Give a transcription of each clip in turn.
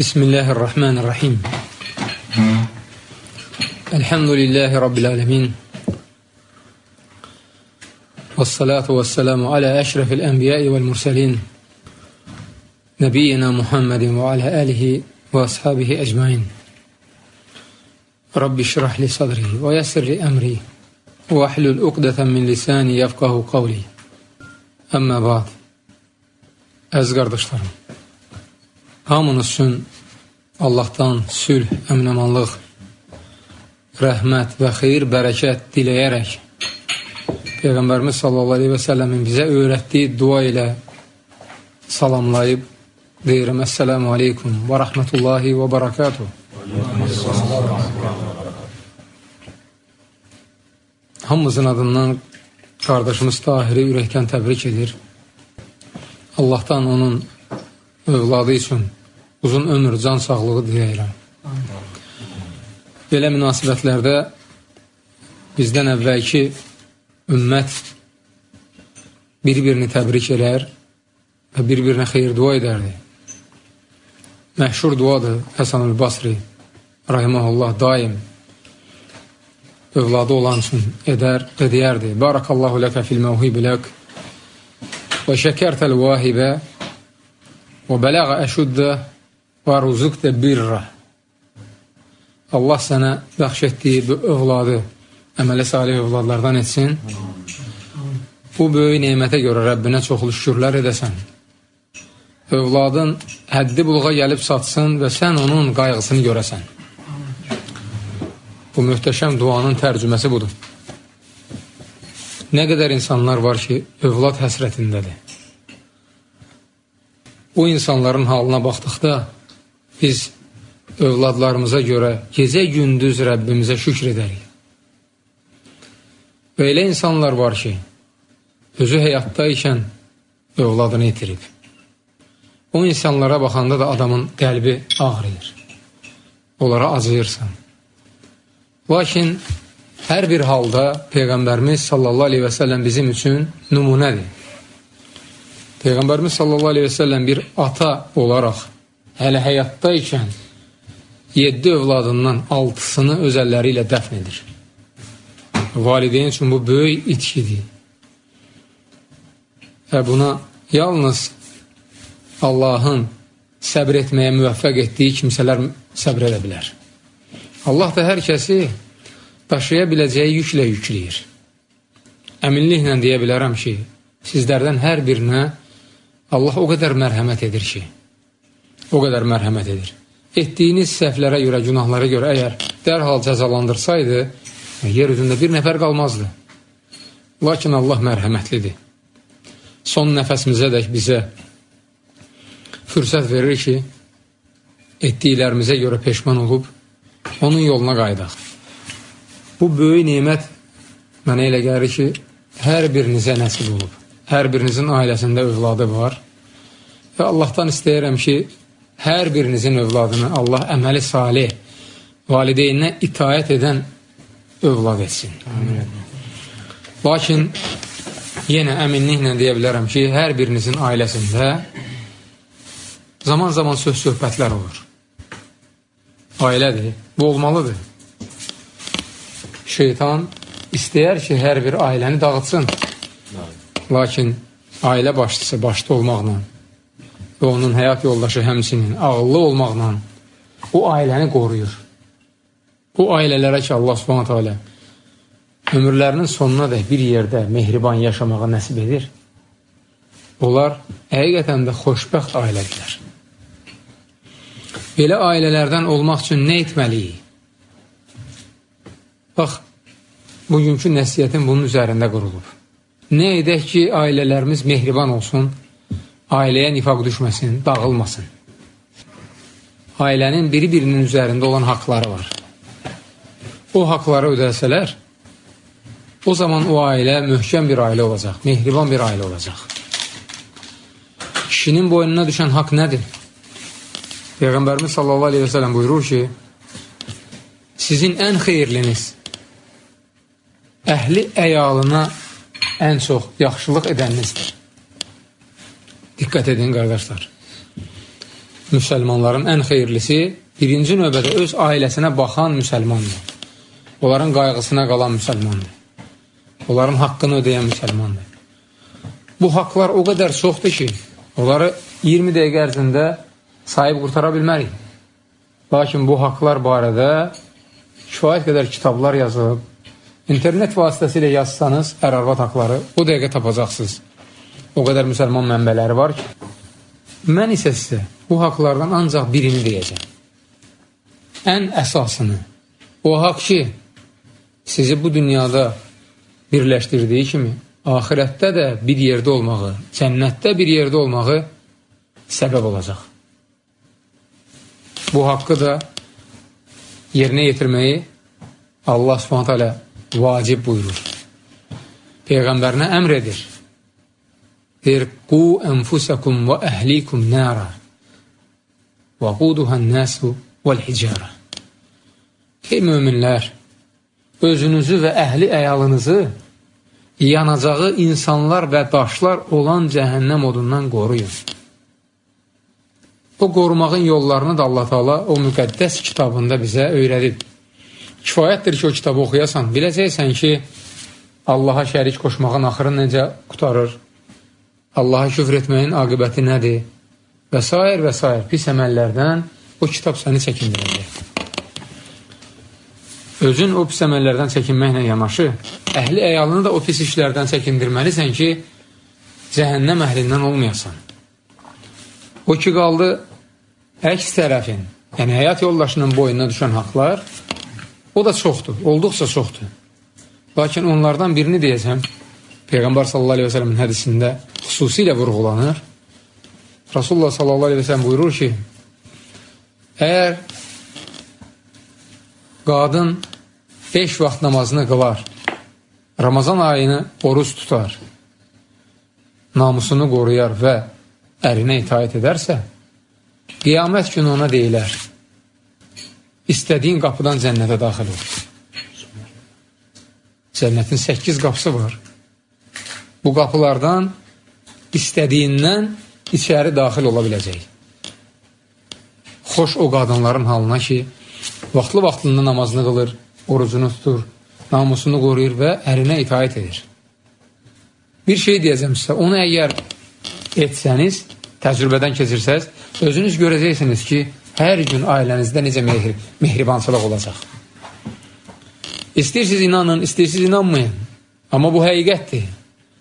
بسم الله الرحمن الرحيم الحمد لله رب العالمين والصلاة والسلام على أشرف الأنبياء والمرسلين نبينا محمد وعلى آله وأصحابه أجمعين رب اشرح لي صدري ويسر لي أمري واحلل عقدة من lisani yefqahu qavli. Əmmə ba'd. Əziz qardaşlarım, hamınız üçün Allahdan sülh, əminəmanlıq, rəhmət və xeyir, bərəkət diləyərək Peyğəmbərimiz sallallahu aleyhi və səlləmin bizə öyrətdiyi dua ilə salamlayıb deyirəm, Əssəlamu aleykum və rəhmətullahi və barakatuhu. Hamımızın adından qardaşımız Tahiri ürəkdən təbrik edir. Allahdan onun övladı üçün uzun ömür, can sağlığı diləyirəm. Belə münasibətlərdə bizdən əvvəlki ümmət bir-birini təbrik edər və bir-birinə xeyir dua edərdi. Məhşur duadır Həsanül Basri, rahiməhullah, daim övladı olan üçün edər və deyərdi. Barakallahu ləkə fil məvhibi lək və şəkərtəl vahibə və bələğə əşuddə və ruzuqdə birrə. Allah sənə bəxş etdiyi bu övladı əmələ salih övladlardan etsin. Bu böyük neymətə görə Rəbbinə çoxlu şükürlər edəsən. Övladın həddi buluğa gəlib satsın və sən onun qayğısını görəsən. Bu möhtəşəm duanın tərcüməsi budur. Nə qədər insanlar var ki, övlad həsrətindədir. O insanların halına baxdıqda biz övladlarımıza görə gecə-gündüz Rəbbimizə şükr edərik. Və elə insanlar var ki, özü həyatda ikən övladını itirib. O insanlara baxanda da adamın qəlbi ağrıyır. Onlara acıyırsan. Lakin hər bir halda Peyğəmbərimiz sallallahu aleyhi və səlləm bizim üçün nümunədir. Peyğəmbərimiz sallallahu aleyhi və səlləm bir ata olaraq hələ həyatda ikən 7 övladından 6-sını öz əlləri ilə dəfn edir. Valideyn üçün bu böyük itkidir. Və buna yalnız Allahın səbr etməyə müvəffəq etdiyi kimsələr səbr edə bilər. Allah da hər kəsi daşıya biləcəyi yüklə yükləyir. Əminliklə deyə bilərəm ki, sizlərdən hər birinə Allah o qədər mərhəmət edir ki, o qədər mərhəmət edir. Etdiyiniz səhvlərə görə, günahlara görə əgər dərhal cəzalandırsaydı, yer üzündə bir nəfər qalmazdı. Lakin Allah mərhəmətlidir. Son nəfəsimizə dək bizə fürsət verir ki, etdiklərimizə görə peşman olub, onun yoluna qaydaq. Bu böyük nemət mənə elə gəlir ki, hər birinizə nəsib olub. Hər birinizin ailəsində övladı var. Və Allahdan istəyirəm ki, hər birinizin övladını Allah əməli salih, valideyninə itaət edən övlad etsin. Amin. Lakin yenə əminliklə deyə bilərəm ki, hər birinizin ailəsində zaman-zaman söz-söhbətlər olur ailədir, bu olmalıdır. Şeytan istəyər ki, hər bir ailəni dağıtsın. Lakin ailə başçısı başda olmaqla və onun həyat yoldaşı həmsinin ağıllı olmaqla o ailəni qoruyur. Bu ailələrə ki, Allah subhanət hələ ömürlərinin sonuna da bir yerdə mehriban yaşamağa nəsib edir. Onlar həqiqətən də xoşbəxt ailədirlər. Belə ailələrdən olmaq üçün nə etməliyik? Bax, bugünkü nəsiyyətin bunun üzərində qurulub. Nə edək ki, ailələrimiz mehriban olsun, ailəyə nifaq düşməsin, dağılmasın. Ailənin biri-birinin üzərində olan haqları var. O haqları ödəsələr, o zaman o ailə möhkəm bir ailə olacaq, mehriban bir ailə olacaq. Kişinin boynuna düşən haqq nədir? Peyğəmbərimiz sallallahu aleyhi və sələm buyurur ki, sizin ən xeyirliniz əhli əyalına ən çox yaxşılıq edəninizdir. Diqqət edin, qardaşlar. müsəlmanların ən xeyirlisi birinci növbədə öz ailəsinə baxan müsəlmandır. Onların qayğısına qalan müsəlmandır. Onların haqqını ödəyən müsəlmandır. Bu haqlar o qədər çoxdur ki, onları 20 dəqiqə ərzində sahib qurtara bilmərik. Lakin bu haqlar barədə kifayət qədər kitablar yazılıb, internet vasitəsilə yazsanız ər-arvad haqları o dəqiqə tapacaqsınız. O qədər müsəlman mənbələri var ki, mən isə sizə bu haqlardan ancaq birini deyəcəm. Ən əsasını, o haq ki, sizi bu dünyada birləşdirdiyi kimi, ahirətdə də bir yerdə olmağı, cənnətdə bir yerdə olmağı səbəb olacaq. Bu haqqı da yerinə yetirməyi Allah subhanət hələ vacib buyurur. Peyğəmbərinə əmr edir. Və əhlikum nəra və quduhən nəsu vəl-hicara. Ey müminlər, özünüzü və əhli əyalınızı yanacağı insanlar və daşlar olan cəhənnəm odundan qoruyun. O qorumağın yollarını da Allah Taala o müqəddəs kitabında bizə öyrədib. Kifayətdir ki, o kitabı oxuyasan, biləcəksən ki, Allaha şərik qoşmağın axırı necə qutarır, Allaha küfr etməyin aqibəti nədir və s. və s. pis əməllərdən o kitab səni çəkindirəcək özün o pis əməllərdən çəkinməklə yanaşı, əhli əyalını da o pis işlərdən çəkindirməlisən ki, cəhənnəm əhlindən olmayasan. O ki, qaldı əks tərəfin, yəni həyat yoldaşının boyuna düşən haqlar, o da çoxdur, olduqca çoxdur. Lakin onlardan birini deyəcəm, Peyğəmbər sallallahu aleyhi və sələmin hədisində xüsusilə vurğulanır. Rasulullah sallallahu aleyhi və sələm buyurur ki, əgər qadın 5 vaxt namazını qılar, Ramazan ayını oruz tutar, namusunu qoruyar və ərinə itaət edərsə, qiyamət günü ona deyilər, istədiyin qapıdan cənnətə daxil ol. Cənnətin 8 qapısı var. Bu qapılardan istədiyindən içəri daxil ola biləcək. Xoş o qadınların halına ki, vaxtlı-vaxtında namazını qılır, orucunu tutur, namusunu qoruyur və ərinə itaət edir. Bir şey deyəcəm sizə, onu əgər etsəniz, təcrübədən keçirsəz, özünüz görəcəksiniz ki, hər gün ailənizdə necə mehri, mehribançılıq olacaq. İstəyirsiniz inanın, istəyirsiniz inanmayın. Amma bu həqiqətdir.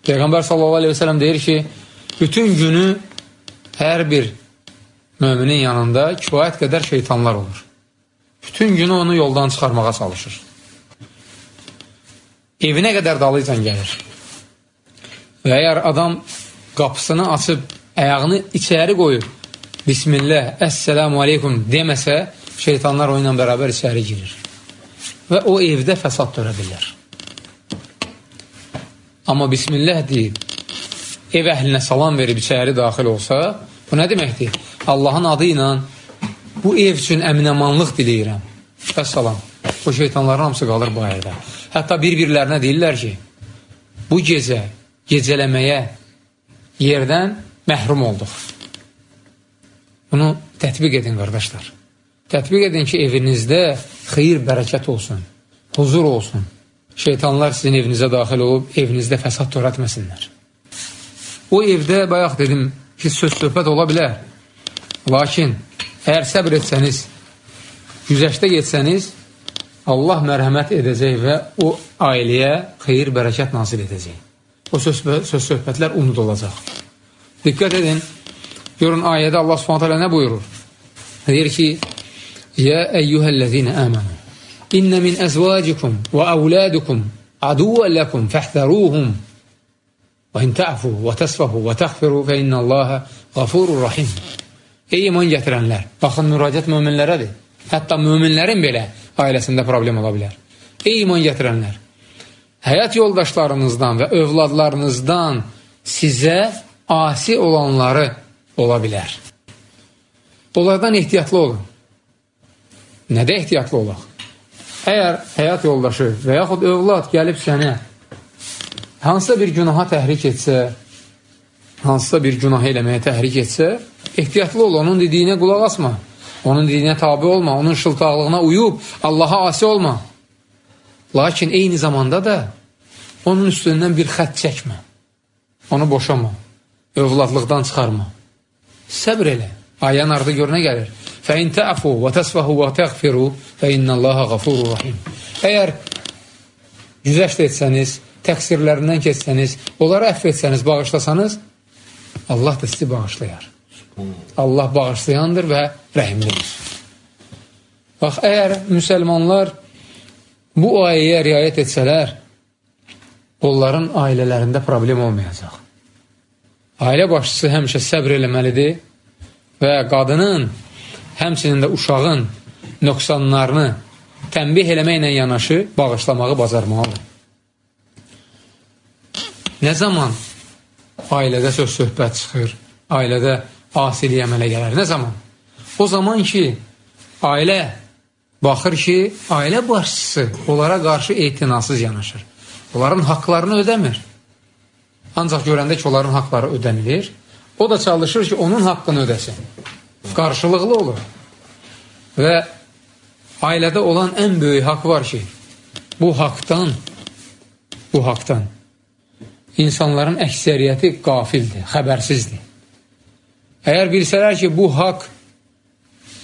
Peyğəmbər sallallahu aleyhi ve sellem deyir ki, bütün günü hər bir müminin yanında kifayət qədər şeytanlar olur. Bütün günü onu yoldan çıxarmağa çalışır. Evinə qədər dalıcan gəlir. Və əgər adam qapısını açıb, əyağını içəri qoyur, Bismillah, Əssəlamu aleykum deməsə, şeytanlar o ilə bərabər içəri girir. Və o evdə fəsad törə bilər. Amma Bismillah deyib, ev əhlinə salam verib içəri daxil olsa, bu nə deməkdir? Allahın adı ilə bu ev üçün əminəmanlıq diləyirəm. Və salam. O şeytanların hamısı qalır bu ayədə. Hətta bir-birlərinə deyirlər ki, bu gecə gecələməyə yerdən məhrum olduq. Bunu tətbiq edin, qardaşlar. Tətbiq edin ki, evinizdə xeyir, bərəkət olsun, huzur olsun. Şeytanlar sizin evinizə daxil olub, evinizdə fəsad törətməsinlər. O evdə, bayaq dedim ki, söz-söhbət ola bilər. Lakin Əgər səbr etsəniz, güzəşdə getsəniz, Allah mərhəmət edəcək və o ailəyə xeyir, bərəkət nazil edəcək. O söz, söz unudulacaq. Diqqət edin, görün ayədə Allah subhanət hələ nə buyurur? Deyir ki, Yə əyyuhəl-ləzinə əmənu, İnnə min əzvacikum və əvlədukum aduvən ləkum fəhdəruhum in tə'fu və təsfəhu və təxfiru fə innə Allahə qafurur rahim. Ey iman gətirənlər, baxın müraciət möminlərədir. Hətta möminlərin belə ailəsində problem ola bilər. Ey iman gətirənlər, həyat yoldaşlarınızdan və övladlarınızdan sizə asi olanları ola bilər. Onlardan ehtiyatlı olun. Nədə ehtiyatlı olaq? Əgər həyat yoldaşı və yaxud övlad gəlib sənə hansısa bir günaha təhrik etsə, hansısa bir günah eləməyə təhrik etsə, ehtiyatlı ol, onun dediyinə qulaq asma. Onun dediyinə tabi olma, onun şıltaqlığına uyub, Allaha asi olma. Lakin eyni zamanda da onun üstündən bir xət çəkmə. Onu boşama. Övladlıqdan çıxarma. Səbr elə. Ayən ardı görünə gəlir. فَاِنْ تَعْفُوا وَتَسْفَهُوا وَتَغْفِرُوا فَاِنَّ اللّٰهَ غَفُورُ رَحِيمٌ Əgər güzəşt etsəniz, təqsirlərindən keçsəniz, onları əfv etsəniz, bağışlasanız, Allah da sizi bağışlayar. Allah bağışlayandır və rəhimlidir. Bax, əgər müsəlmanlar bu ayəyə riayət etsələr, onların ailələrində problem olmayacaq. Ailə başçısı həmişə səbr eləməlidir və qadının, həmçinin də uşağın nöqsanlarını tənbih eləməklə yanaşı bağışlamağı bacarmalıdır. Nə zaman ailədə söz söhbət çıxır, ailədə asiliyə əmələ gələr? Nə zaman? O zaman ki, ailə baxır ki, ailə başçısı onlara qarşı etinasız yanaşır. Onların haqlarını ödəmir. Ancaq görəndə ki, onların haqları ödənilir, o da çalışır ki, onun haqqını ödəsin. Qarşılıqlı olur. Və ailədə olan ən böyük haqq var ki, bu haqdan, bu haqdan insanların əksəriyyəti qafildir, xəbərsizdir. Əgər bilsələr ki, bu haqq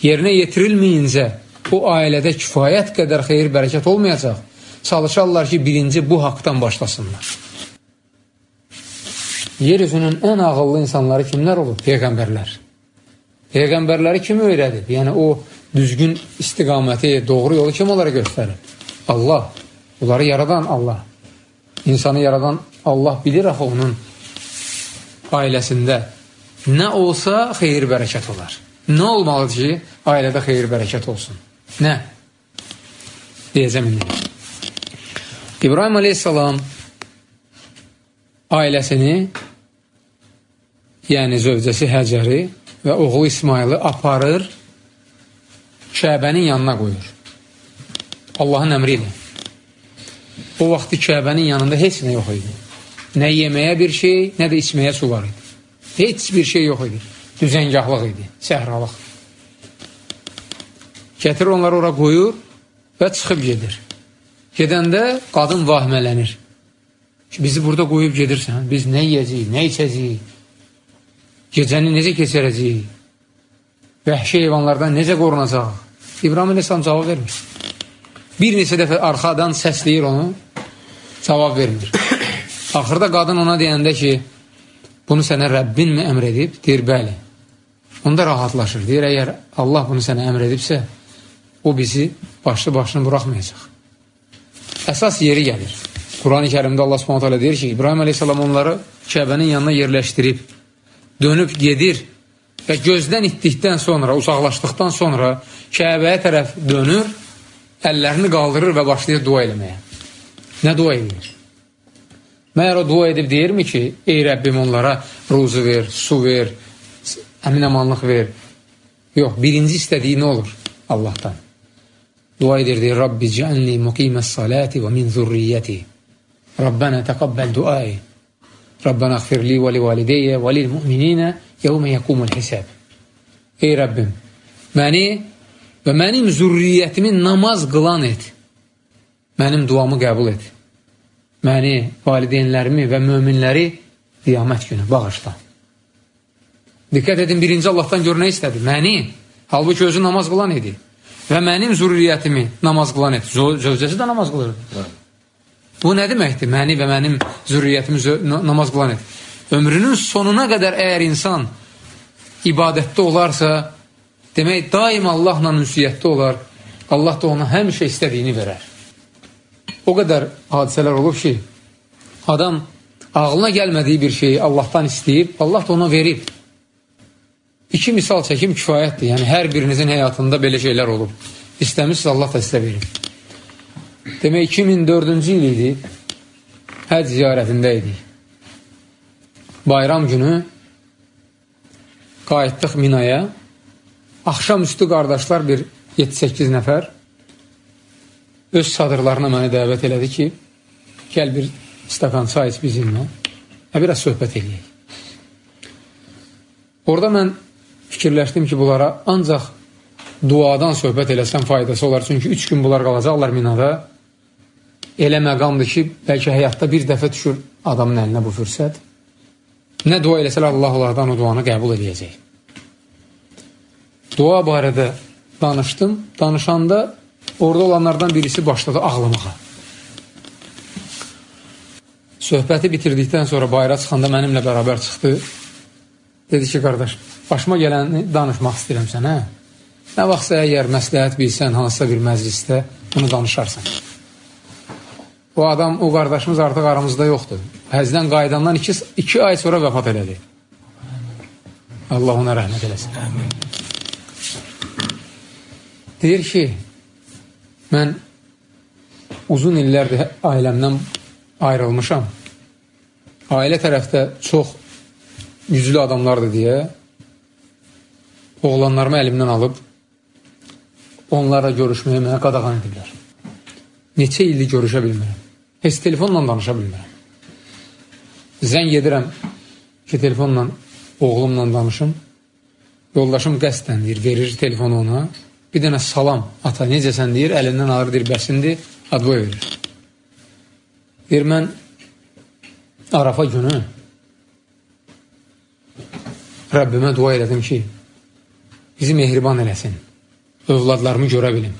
yerinə yetirilməyincə o ailədə kifayət qədər xeyir bərəkət olmayacaq, çalışarlar ki, birinci bu haqdan başlasınlar. Yer üzünün ən ağıllı insanları kimlər olur? Peyğəmbərlər. Peyğəmbərləri kim öyrədib? Yəni, o düzgün istiqaməti, doğru yolu kim onlara göstərir? Allah. Bunları yaradan Allah. İnsanı yaradan Allah bilir axı onun ailəsində nə olsa xeyir bərəkət olar. Nə olmalıdır ki, ailədə xeyir bərəkət olsun? Nə? Deyəcəm indi. İbrahim aleyhissalam ailəsini, yəni zövcəsi Həcəri və oğlu İsmailı aparır, Kəbənin yanına qoyur. Allahın əmri ilə. O vaxtı Kəbənin yanında heç nə yox idi. Nə yeməyə bir şey, nə də içməyə su var idi. Heç bir şey yox idi. Düzəngahlıq idi, səhralıq. Gətir onları ora qoyur və çıxıb gedir. Gedəndə qadın vahmələnir. Ki, bizi burada qoyub gedirsən, biz nə yiyəcəyik, nə içəcəyik, gecəni necə keçirəcəyik, vəhşi heyvanlardan necə qorunacaq? İbrahim Aleyhisselam cavab vermir. Bir neçə dəfə arxadan səsləyir onu, cavab vermir. Axırda qadın ona deyəndə ki, bunu sənə Rəbbin mi əmr edib? Deyir, bəli. Onda rahatlaşır. Deyir, əgər Allah bunu sənə əmr edibsə, o bizi başlı başını buraxmayacaq. Əsas yeri gəlir. Quran-ı kərimdə Allah subhanət hələ deyir ki, İbrahim aleyhissalam onları Kəbənin yanına yerləşdirib, dönüb gedir və gözdən itdikdən sonra, uzaqlaşdıqdan sonra Kəbəyə tərəf dönür, əllərini qaldırır və başlayır dua eləməyə. Nə dua edir? Məyər o dua edib deyirmi ki, ey Rəbbim onlara ruzu ver, su ver, əmin amanlıq ver. Yox, birinci istədiyi nə olur Allahdan? Dua edir, deyir, Rabbi cəalni muqiməs saləti və min zürriyyəti. Rabbənə təqabbəl duai. Rabbənə əxfirli və li valideyyə və lil müminинə yəvmə yəkumul hisəb. Ey Rəbbim, məni və mənim zürriyyətimi namaz qılan et. Mənim duamı qəbul et məni, valideynlərimi və möminləri qiyamət günü bağışla. Diqqət edin, birinci Allahdan gör nə istədi? Məni, halbuki özü namaz qılan idi. Və mənim zürriyyətimi namaz qılan et. Zövcəsi də namaz qılırdı. Bu nə deməkdir? Məni və mənim zürriyyətimi namaz qılan et. Ömrünün sonuna qədər əgər insan ibadətdə olarsa, demək, daim Allahla ünsiyyətdə olar. Allah da ona həmişə istədiyini verər o qədər hadisələr olub ki, adam ağlına gəlmədiyi bir şeyi Allahdan istəyib, Allah da ona verib. İki misal çəkim kifayətdir. Yəni, hər birinizin həyatında belə şeylər olub. İstəmişsiniz, Allah da sizə verib. Demək, 2004-cü il idi, həc ziyarətində idik. Bayram günü qayıtdıq Minaya. Axşam üstü qardaşlar bir 7-8 nəfər öz çadırlarına məni dəvət elədi ki, gəl bir stakan çay iç bizimlə və biraz söhbət eləyək. Orada mən fikirləşdim ki, bunlara ancaq duadan söhbət eləsəm faydası olar. Çünki üç gün bunlar qalacaqlar minada. Elə məqamdır ki, bəlkə həyatda bir dəfə düşür adamın əlinə bu fürsət. Nə dua eləsələr Allah onlardan o duanı qəbul edəcək. Dua barədə danışdım. Danışanda orada olanlardan birisi başladı ağlamağa. Söhbəti bitirdikdən sonra bayra çıxanda mənimlə bərabər çıxdı. Dedi ki, qardaş, başıma gələni danışmaq istəyirəm sənə. Nə vaxtsa əgər məsləhət bilsən hansısa bir məclisdə bunu danışarsan. O adam, o qardaşımız artıq aramızda yoxdur. Həzdən qaydandan iki, iki ay sonra vəfat elədi. Allah ona rəhmət eləsin. Deyir ki, mən uzun illərdir ailəmdən ayrılmışam. Ailə tərəfdə çox güclü adamlardır deyə oğlanlarımı əlimdən alıb onlarla görüşməyə mənə qadağan ediblər. Neçə ildir görüşə bilmirəm. Heç telefonla danışa bilmirəm. Zəng edirəm ki, telefonla oğlumla danışım. Yoldaşım qəsdən deyir, verir telefonu ona. Bir dənə salam, ata necəsən deyir, əlindən alır, deyir, bəsindir, advoya verir. Deyir, mən Arafa günü Rəbbimə dua elədim ki, bizi mehriban eləsin, övladlarımı görə bilim,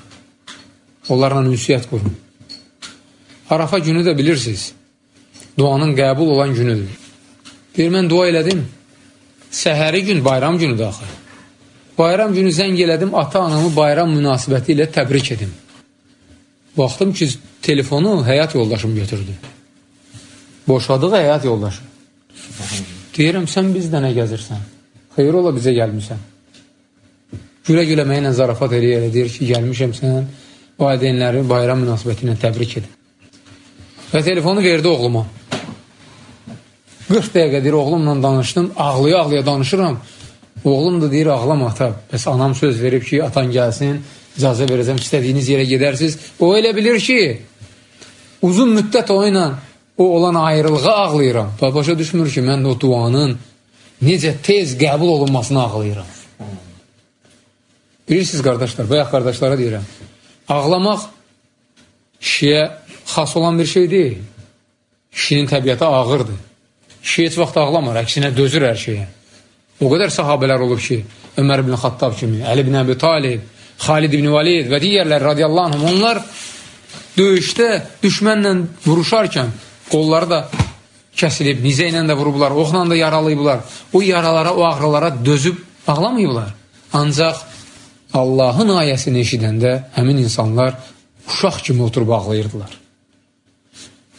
onlarla ünsiyyət qurum. Arafa günü də bilirsiniz, duanın qəbul olan günüdür. Deyir, mən dua elədim, səhəri gün bayram günüdür axı. Bayram günü zəng elədim, ata-anamı bayram münasibəti ilə təbrik edim. Baxdım ki, telefonu həyat yoldaşım götürdü. Boşadıq həyat yoldaşı. Deyirəm, sən bizdə nə gəzirsən? Xeyr ola bizə gəlmişsən. Gülə-gülə mənlə zarafat eləyər, deyir ki, gəlmişəm sən valideynləri bayram münasibəti ilə təbrik edin. Və telefonu verdi oğluma. 40 dəqiqə deyir, oğlumla danışdım, ağlaya-ağlaya danışıram. Oğlum da deyir, ağlama ata. Bəs anam söz verib ki, atan gəlsin, icazə verəcəm, istədiyiniz yerə gedərsiniz. O elə bilir ki, uzun müddət o ilə o olan ayrılığa ağlayıram. Və başa düşmür ki, mən o duanın necə tez qəbul olunmasını ağlayıram. Bilirsiniz, qardaşlar, bayaq qardaşlara deyirəm, ağlamaq kişiyə xas olan bir şey deyil. Kişinin təbiəti ağırdır. Kişi heç vaxt ağlamır, əksinə dözür hər şeyə. O qədər sahabələr olub ki, Ömər ibn Xattab kimi, Əli ibn Əbi Talib, Xalid ibn Valid və digərlər radiyallahu anh, onlar döyüşdə düşmənlə vuruşarkən qolları da kəsilib, nizə ilə də vurublar, oxla da yaralayıblar. O yaralara, o ağrılara dözüb ağlamayıblar. Ancaq Allahın ayəsini eşidəndə həmin insanlar uşaq kimi oturub ağlayırdılar.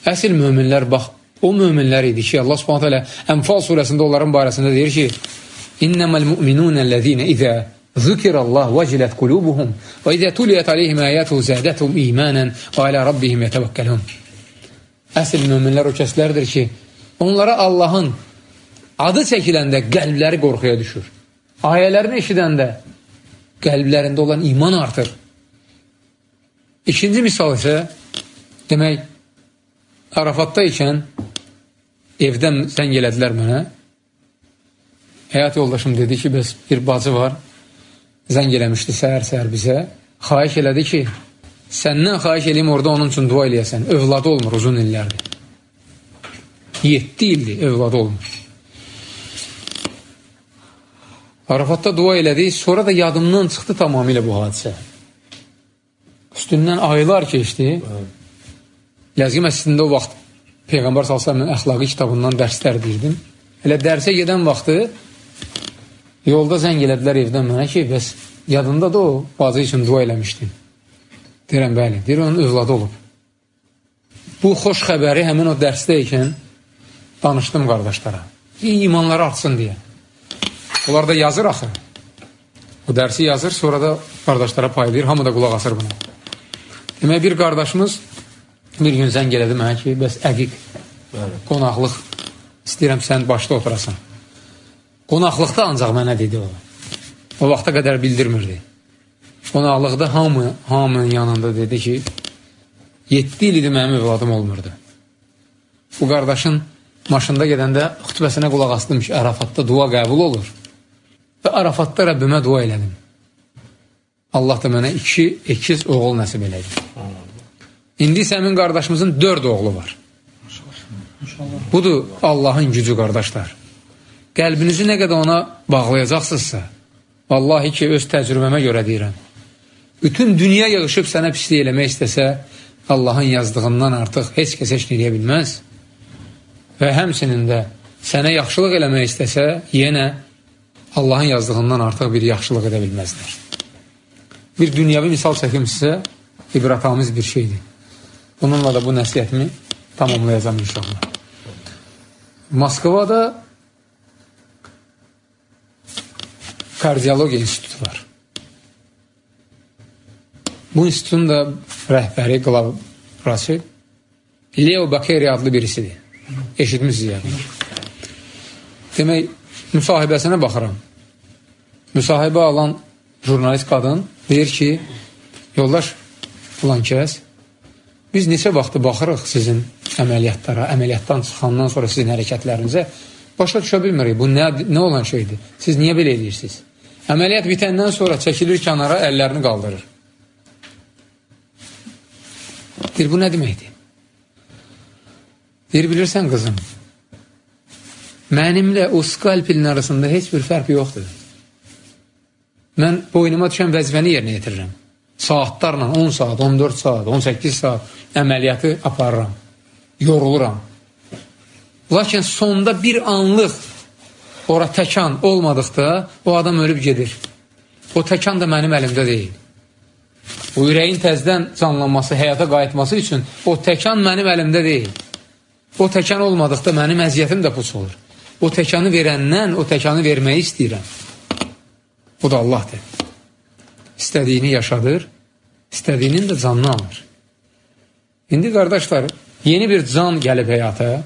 Əsil möminlər, bax, o möminlər idi ki, Allah subhanət hələ Ənfal surəsində onların barəsində deyir ki, İnnəməl müminunəl-ləzinə izə zükirəllah vəcilət qulubuhum və izə tuliyət aleyhim əyətuhu zədətuhum imanən və alə rabbihim yətəvəkkəlhum. Əsl möminlər o kəslərdir ki, onlara Allahın adı çəkiləndə qəlbləri qorxuya düşür. Ayələrini eşidəndə qəlblərində olan iman artır. İkinci misal isə, demək, Arafatda ikən evdən zəng elədilər mənə. Həyat yoldaşım dedi ki, bəs bir bacı var, zəng eləmişdi səhər-səhər bizə. Xahiş elədi ki, Səndən xahiş eləyim orada onun üçün dua eləyəsən. Övladı olmur uzun illərdir. 7 ildir övladı olmur. Arafatda dua elədi, sonra da yadımdan çıxdı tamamilə bu hadisə. Üstündən aylar keçdi. Ləzgi məscidində o vaxt Peyğəmbər s.ə.v-in əxlaqi kitabından dərslər deyirdim. Elə dərsə gedən vaxtı yolda zəng elədilər evdən mənə ki, bəs yadında da o bazı üçün dua eləmişdim. Deyirəm, bəli, deyir, onun övladı olub. Bu xoş xəbəri həmin o dərsdə ikən danışdım qardaşlara. İmanları artsın deyə. Onlar da yazır axı. O dərsi yazır, sonra da qardaşlara paylayır, hamı da qulaq asır buna. Demək, bir qardaşımız bir gün zəng elədi mənə ki, bəs əqiq, qonaqlıq, istəyirəm sən başda oturasan. Qonaqlıqda ancaq mənə dedi o. O vaxta qədər bildirmirdi. Qonaqlıqda hamı, hamının yanında dedi ki, 7 il idi mənim övladım olmurdu. Bu qardaşın maşında gedəndə xütbəsinə qulaq astım ki, Ərafatda dua qəbul olur. və Arafatda Rəbbimə dua elədim. Allah da mənə iki ikiz oğul nəsib elədi. İndi isə həmin qardaşımızın dörd oğlu var. Budur Allahın gücü, qardaşlar. Qəlbinizi nə qədər ona bağlayacaqsınızsa, vallahi ki, öz təcrübəmə görə deyirəm, bütün dünya yığışıb sənə pislik eləmək istəsə, Allahın yazdığından artıq heç kəs heç eləyə bilməz və həmsinin də sənə yaxşılıq eləmək istəsə, yenə Allahın yazdığından artıq bir yaxşılıq edə bilməzlər. Bir dünyəvi misal çəkim sizə, ibrətamiz bir şeydir. Bununla da bu nəsiyyətimi tamamlayacağım inşallah. Moskvada Kardiyologiya institutu var. Bu institutun da rəhbəri, qlavrası Leo Bakeri adlı birisidir. Eşitmişsiniz yəni. Demək, müsahibəsinə baxıram. Müsahibə alan jurnalist qadın deyir ki, yoldaş filan kəs, biz neçə vaxtı baxırıq sizin əməliyyatlara, əməliyyatdan çıxandan sonra sizin hərəkətlərinizə, başa düşə bilmirik, bu nə, nə olan şeydir? Siz niyə belə edirsiniz? Əməliyyat bitəndən sonra çəkilir kənara, əllərini qaldırır. Deyir, bu nə deməkdir? Deyir, bilirsən qızım, mənimlə o skalpilin arasında heç bir fərq yoxdur. Mən boynuma düşən vəzifəni yerinə yetirirəm. Saatlarla 10 saat, 14 saat, 18 saat əməliyyatı aparıram. Yoruluram. Lakin sonda bir anlıq ora təkan olmadıqda o adam ölüb gedir. O təkan da mənim əlimdə deyil. O ürəyin təzdən canlanması, həyata qayıtması üçün o təkan mənim əlimdə deyil. O təkan olmadıqda mənim əziyyətim də pus olur. O təkanı verəndən o təkanı verməyi istəyirəm. O da Allahdır. İstədiyini yaşadır, istədiyinin də canını alır. İndi qardaşlar, yeni bir can gəlib həyata,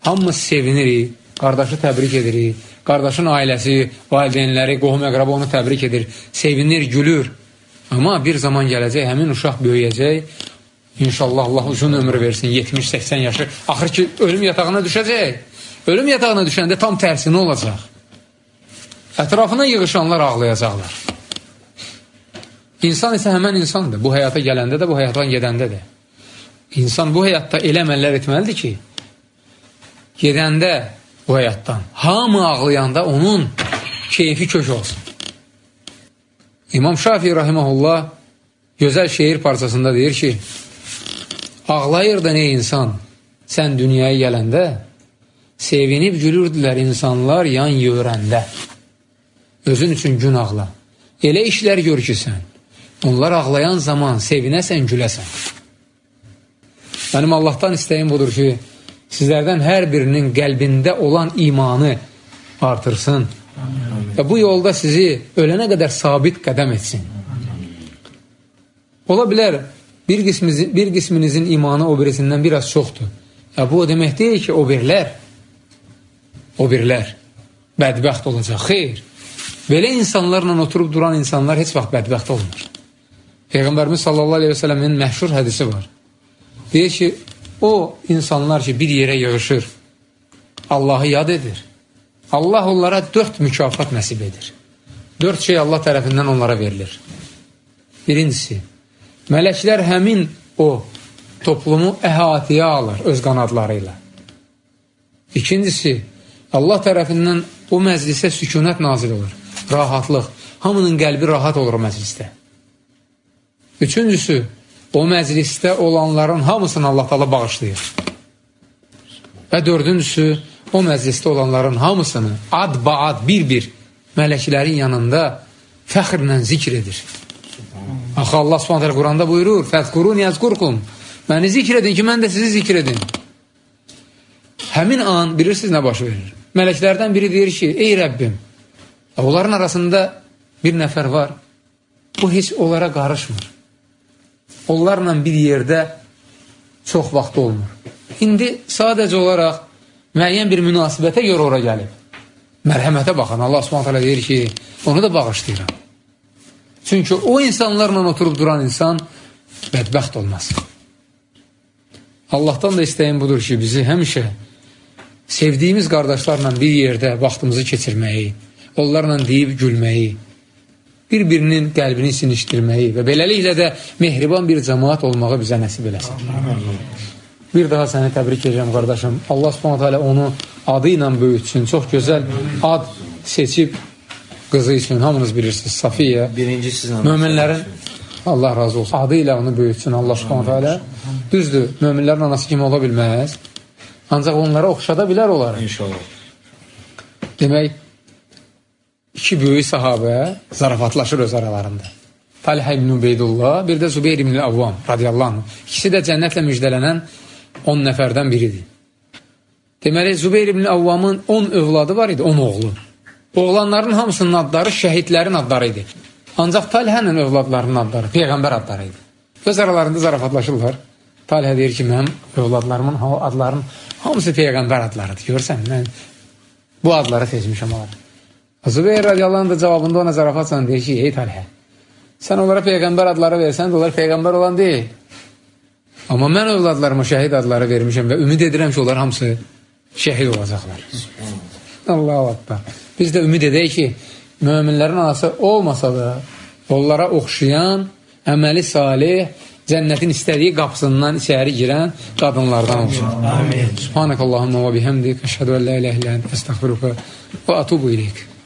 hamımız sevinirik, qardaşı təbrik edirik, qardaşın ailəsi, valideynləri, qohum əqrabı onu təbrik edir, sevinir, gülür. Amma bir zaman gələcək, həmin uşaq böyüyəcək, İnşallah Allah uzun ömür versin, 70-80 yaşı. Axır ki, ölüm yatağına düşəcək. Ölüm yatağına düşəndə tam tərsini olacaq. Ətrafına yığışanlar ağlayacaqlar. İnsan isə həmən insandır. Bu həyata gələndə də, bu həyatdan gedəndə də. İnsan bu həyatda elə əməllər etməlidir ki, gedəndə bu həyatdan. Hamı ağlayanda onun keyfi kök olsun. İmam Şafii rahiməhullah gözəl şeir parçasında deyir ki, Ağlayırdın ey insan, sən dünyaya gələndə, sevinib gülürdülər insanlar yan yörəndə. Özün üçün gün ağla. Elə işlər gör ki sən, onlar ağlayan zaman sevinəsən, güləsən. Mənim Allahdan istəyim budur ki, sizlərdən hər birinin qəlbində olan imanı artırsın və bu yolda sizi ölənə qədər sabit qədəm etsin. Ola bilər, bir, qisminizin, bir qisminizin imanı o birisindən biraz çoxdur. Ya, bu o demək deyil ki, o birlər, o birlər bədbəxt olacaq. Xeyr, belə insanlarla oturub duran insanlar heç vaxt bədbəxt olmur. Peyğəmbərimiz sallallahu aleyhi və sələmin məşhur hədisi var. Deyir ki, O insanlar ki, bir yerə yığışır, Allahı yad edir. Allah onlara dörd mükafat nəsib edir. Dörd şey Allah tərəfindən onlara verilir. Birincisi, mələklər həmin o toplumu əhatəyə alır öz qanadları ilə. İkincisi, Allah tərəfindən o məclisə sükunət nazil olur, rahatlıq. Hamının qəlbi rahat olur məclisdə. Üçüncüsü, o məclisdə olanların hamısını Allah tala bağışlayır. Və dördüncüsü, o məclisdə olanların hamısını ad-baad bir-bir mələklərin yanında fəxrlə zikr edir. Axı Allah subhanətələ Quranda buyurur, Fəzqurun yazqurkum, məni zikr edin ki, mən də sizi zikr edin. Həmin an bilirsiniz nə baş verir? Mələklərdən biri deyir ki, ey Rəbbim, onların arasında bir nəfər var, bu heç onlara qarışmır onlarla bir yerdə çox vaxt olmur. İndi sadəcə olaraq müəyyən bir münasibətə görə ora gəlib. Mərhəmətə baxın, Allah subhanətələ deyir ki, onu da bağışlayıram. Çünki o insanlarla oturub duran insan bədbəxt olmaz. Allahdan da istəyim budur ki, bizi həmişə sevdiyimiz qardaşlarla bir yerdə vaxtımızı keçirməyi, onlarla deyib gülməyi, bir-birinin qəlbini sinişdirməyi və beləliklə də mehriban bir cəmaat olmağı bizə nəsib eləsin. Bir daha səni təbrik edirəm, qardaşım. Allah subhanətə alə onu adı ilə böyütsün. Çox gözəl ad seçib qızı üçün. Hamınız bilirsiniz, Safiyə. Birinci sizin Möminlərin Allah razı olsun. Adı ilə onu böyütsün Allah subhanətə alə. Düzdür, möminlərin anası kimi ola bilməz. Ancaq onlara oxşada bilər onları. İnşallah. Demək, iki böyük sahabə zarafatlaşır öz aralarında. Talhə ibn Ubeydullah, bir də Zubeyr ibn Avvam radiyallahu anh. İkisi də cənnətlə müjdələnən 10 nəfərdən biridir. Deməli, Zubeyr ibn Avvamın 10 övladı var idi, 10 oğlu. Oğlanların hamısının adları şəhidlərin adları idi. Ancaq Talhənin övladlarının adları Peyğəmbər adları idi. Öz aralarında zarafatlaşırlar. Talhə deyir ki, mənim övladlarımın adlarının hamısı Peyğəmbər adlarıdır. Görsən, mən bu adları seçmişəm onları. Zübeyir radiyallahu da cavabında ona zarafatla deyir ki, ey Talhə, sən onlara Peyğəmbər adları versən onlar Peyğəmbər olan deyil. Amma mən övladlarıma şəhid adları vermişəm və ümid edirəm ki, onlar hamısı şəhid olacaqlar. Allahu Akbar. Biz də ümid edək ki, möminlərin anası olmasa da onlara oxşayan, əməli salih, cənnətin istədiyi qapısından içəri girən qadınlardan olsun. Amin. Subhanəkallahumma və bihəmdik, əşhədu ən la ilə ilə əstəxfiruka və atubu iləyik.